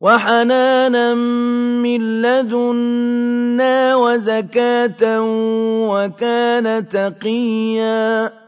وَحَنَانًا مِّن لَّدُنَّا وَزَكَاةً ۖ وَكَانَ تَقِيًّا